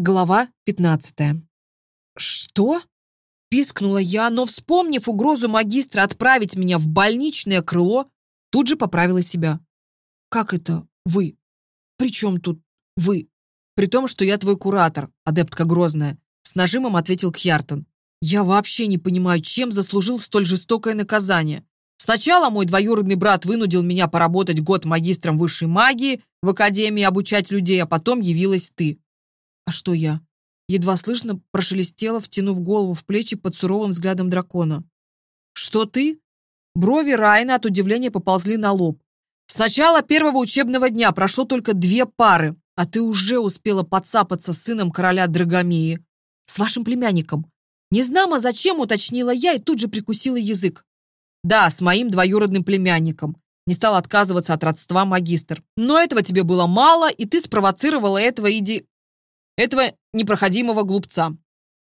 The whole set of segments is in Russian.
Глава 15. «Что?» — пискнула я, но, вспомнив угрозу магистра отправить меня в больничное крыло, тут же поправила себя. «Как это вы? При чем тут вы?» «При том, что я твой куратор, адептка Грозная», — с нажимом ответил Кьяртон. «Я вообще не понимаю, чем заслужил столь жестокое наказание. Сначала мой двоюродный брат вынудил меня поработать год магистром высшей магии в Академии обучать людей, а потом явилась ты. А что я? Едва слышно прошелестело, втянув голову в плечи под суровым взглядом дракона. Что ты? Брови Райна от удивления поползли на лоб. С начала первого учебного дня прошло только две пары, а ты уже успела подцапаться с сыном короля Драгомеи. С вашим племянником. Не знамо зачем, уточнила я и тут же прикусила язык. Да, с моим двоюродным племянником. Не стал отказываться от родства магистр. Но этого тебе было мало, и ты спровоцировала этого иди этого непроходимого глупца.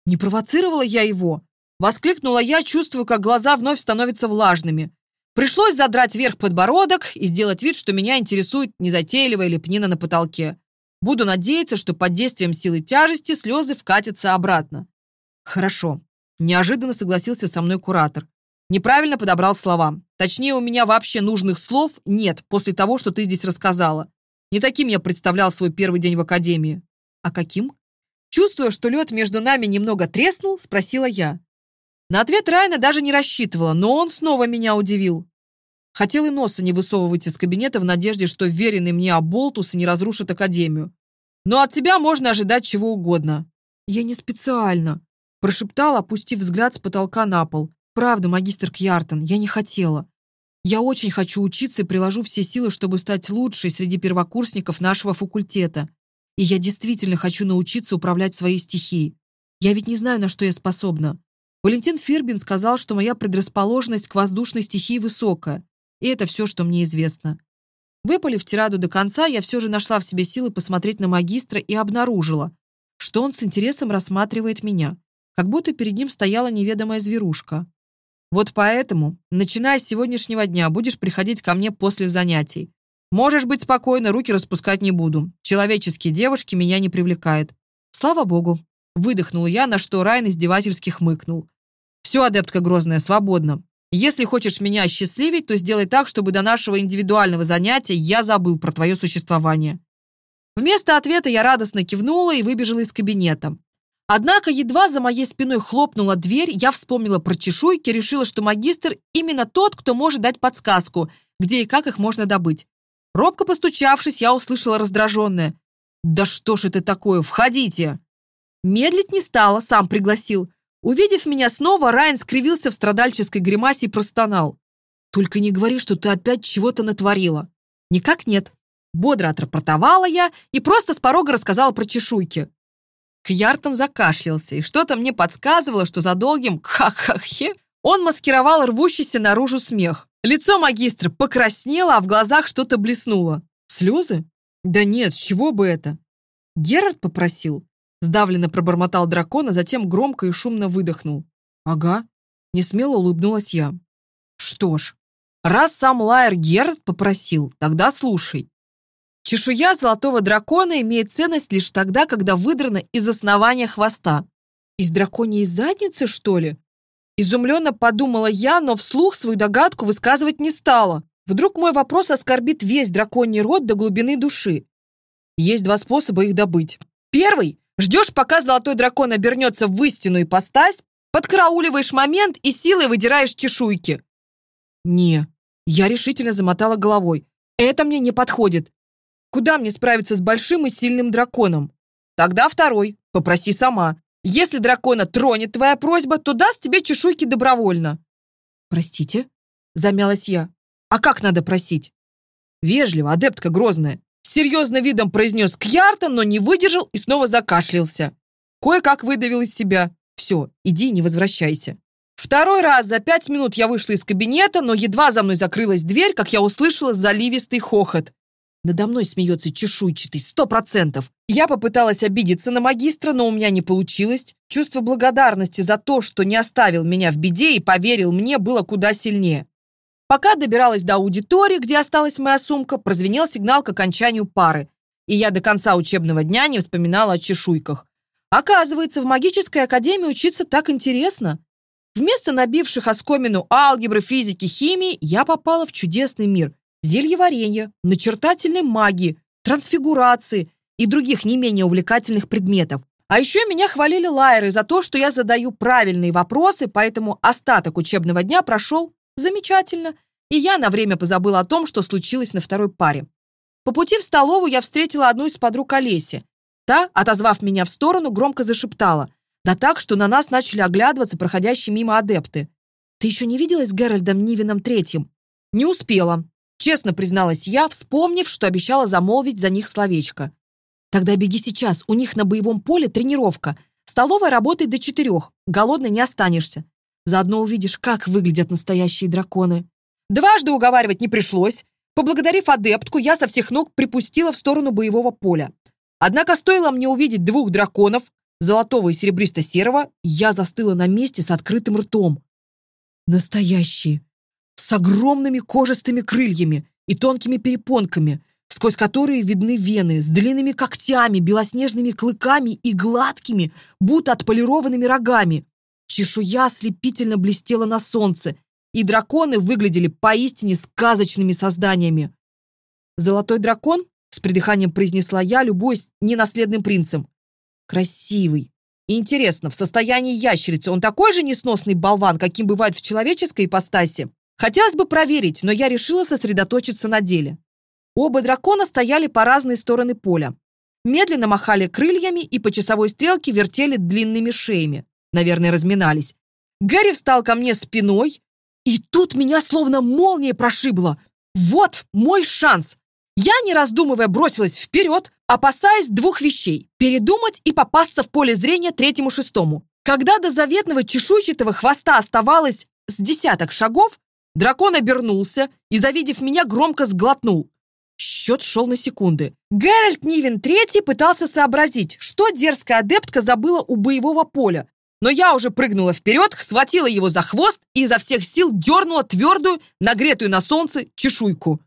Не провоцировала я его. Воскликнула я, чувствую, как глаза вновь становятся влажными. Пришлось задрать вверх подбородок и сделать вид, что меня интересует незатейливая лепнина на потолке. Буду надеяться, что под действием силы тяжести слезы вкатятся обратно. Хорошо. Неожиданно согласился со мной куратор. Неправильно подобрал слова. Точнее, у меня вообще нужных слов нет после того, что ты здесь рассказала. Не таким я представлял свой первый день в академии. «А каким?» Чувствуя, что лед между нами немного треснул, спросила я. На ответ Райна даже не рассчитывала, но он снова меня удивил. Хотел и носа не высовывать из кабинета в надежде, что веренный мне Аболтус не разрушит Академию. Но от тебя можно ожидать чего угодно. Я не специально, прошептал, опустив взгляд с потолка на пол. Правда, магистр Кьяртон, я не хотела. Я очень хочу учиться и приложу все силы, чтобы стать лучшей среди первокурсников нашего факультета. И я действительно хочу научиться управлять своей стихией. Я ведь не знаю, на что я способна. Валентин Фирбин сказал, что моя предрасположенность к воздушной стихии высокая. И это все, что мне известно. Выпалив тираду до конца, я все же нашла в себе силы посмотреть на магистра и обнаружила, что он с интересом рассматривает меня, как будто перед ним стояла неведомая зверушка. Вот поэтому, начиная с сегодняшнего дня, будешь приходить ко мне после занятий. Можешь быть спокойна, руки распускать не буду. Человеческие девушки меня не привлекают. Слава богу. Выдохнул я, на что Райн издевательски хмыкнул. Все, адептка Грозная, свободно. Если хочешь меня осчастливить, то сделай так, чтобы до нашего индивидуального занятия я забыл про твое существование. Вместо ответа я радостно кивнула и выбежала из кабинета. Однако едва за моей спиной хлопнула дверь, я вспомнила про чешуйки, решила, что магистр именно тот, кто может дать подсказку, где и как их можно добыть. Робко постучавшись, я услышала раздраженное. «Да что ж это такое? Входите!» Медлить не стало, сам пригласил. Увидев меня снова, Райан скривился в страдальческой гримасе и простонал. «Только не говори, что ты опять чего-то натворила». «Никак нет». Бодро отрапортовала я и просто с порога рассказала про чешуйки. Кьяртом закашлялся, и что-то мне подсказывало, что за долгим «ха-ха-хе» он маскировал рвущийся наружу смех. Лицо магистра покраснело, а в глазах что-то блеснуло. Слезы? Да нет, с чего бы это? Герард попросил. Сдавленно пробормотал дракона, затем громко и шумно выдохнул. Ага. Несмело улыбнулась я. Что ж, раз сам Лайер Герард попросил, тогда слушай. Чешуя золотого дракона имеет ценность лишь тогда, когда выдрана из основания хвоста. Из драконьей задницы, что ли? Изумленно подумала я, но вслух свою догадку высказывать не стала. Вдруг мой вопрос оскорбит весь драконий род до глубины души. Есть два способа их добыть. Первый – ждешь, пока золотой дракон обернется в истину ипостась, подкрауливаешь момент и силой выдираешь чешуйки. Не, я решительно замотала головой. Это мне не подходит. Куда мне справиться с большим и сильным драконом? Тогда второй. Попроси сама. Если дракона тронет твоя просьба, то даст тебе чешуйки добровольно». «Простите?» – замялась я. «А как надо просить?» «Вежливо, адептка грозная». Серьезно видом произнес Кьярта, но не выдержал и снова закашлялся. Кое-как выдавил из себя. «Все, иди, не возвращайся». Второй раз за пять минут я вышла из кабинета, но едва за мной закрылась дверь, как я услышала заливистый хохот. Надо мной смеется чешуйчатый, сто процентов. Я попыталась обидеться на магистра, но у меня не получилось. Чувство благодарности за то, что не оставил меня в беде и поверил мне, было куда сильнее. Пока добиралась до аудитории, где осталась моя сумка, прозвенел сигнал к окончанию пары, и я до конца учебного дня не вспоминала о чешуйках. Оказывается, в магической академии учиться так интересно. Вместо набивших оскомину алгебры, физики, химии я попала в чудесный мир зельеварения, начертательной магии, трансфигурации и других не менее увлекательных предметов. А еще меня хвалили лайеры за то, что я задаю правильные вопросы, поэтому остаток учебного дня прошел замечательно, и я на время позабыла о том, что случилось на второй паре. По пути в столовую я встретила одну из подруг Олеси. Та, отозвав меня в сторону, громко зашептала. Да так, что на нас начали оглядываться проходящие мимо адепты. «Ты еще не виделась с Геральдом Нивином Третьим?» «Не успела», — честно призналась я, вспомнив, что обещала замолвить за них словечко. «Тогда беги сейчас, у них на боевом поле тренировка. Столовая работает до четырех, голодной не останешься. Заодно увидишь, как выглядят настоящие драконы». Дважды уговаривать не пришлось. Поблагодарив адептку, я со всех ног припустила в сторону боевого поля. Однако стоило мне увидеть двух драконов, золотого и серебристо-серого, я застыла на месте с открытым ртом. Настоящие, с огромными кожистыми крыльями и тонкими перепонками, сквозь которые видны вены, с длинными когтями, белоснежными клыками и гладкими, будто отполированными рогами. Чешуя ослепительно блестела на солнце, и драконы выглядели поистине сказочными созданиями. «Золотой дракон?» — с придыханием произнесла я, любуясь ненаследным принцем. «Красивый. интересно, в состоянии ящерицы он такой же несносный болван, каким бывает в человеческой ипостаси?» Хотелось бы проверить, но я решила сосредоточиться на деле. Оба дракона стояли по разные стороны поля. Медленно махали крыльями и по часовой стрелке вертели длинными шеями. Наверное, разминались. Гэри встал ко мне спиной, и тут меня словно молнией прошибло. Вот мой шанс. Я, не раздумывая, бросилась вперед, опасаясь двух вещей. Передумать и попасться в поле зрения третьему-шестому. Когда до заветного чешуйчатого хвоста оставалось с десяток шагов, дракон обернулся и, завидев меня, громко сглотнул. Счет шел на секунды. Геральт Нивен III пытался сообразить, что дерзкая адептка забыла у боевого поля. Но я уже прыгнула вперед, схватила его за хвост и изо всех сил дернула твердую, нагретую на солнце чешуйку.